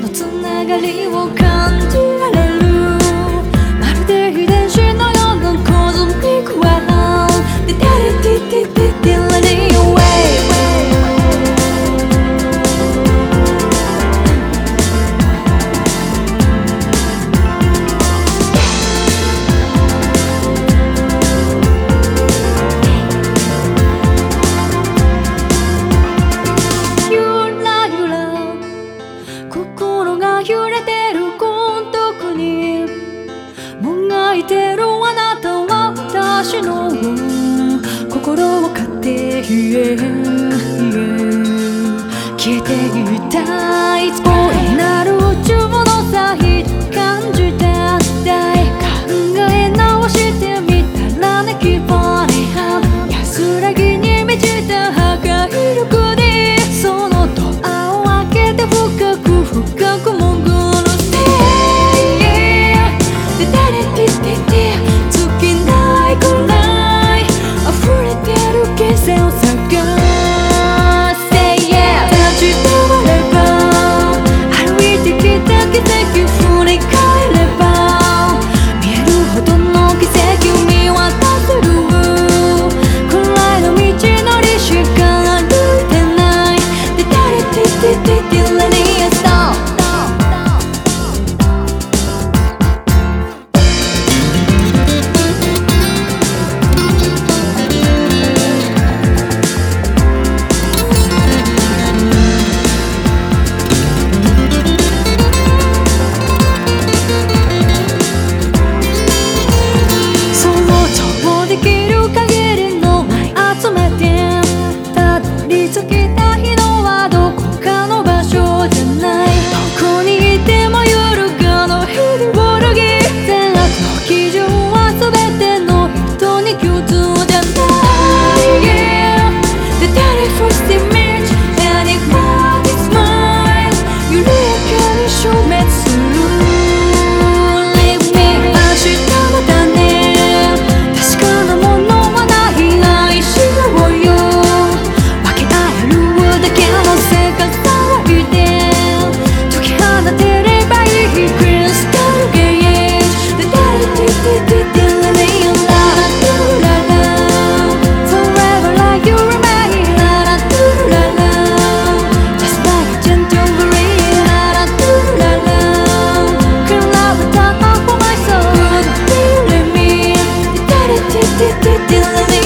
のつながりを感じられる心を買って消えていたいつも comunicar. feeling